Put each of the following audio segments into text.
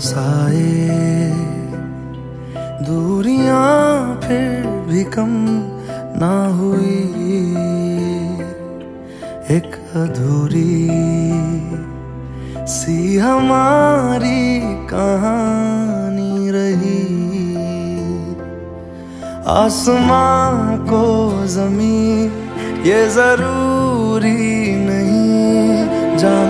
पास आए दूरियाँ फिर भी कम ना हुई। एक अधूरी सी हमारी कहानी रही। आसमां को ज़मीन ये ज़रूरी नहीं। जा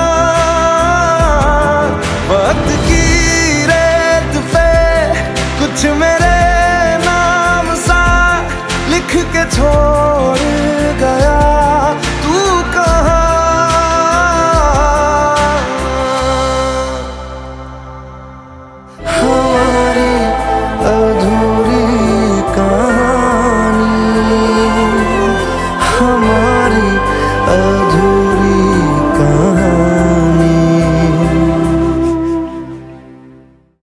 कुछ मेरे नाम सा लिख के छोड़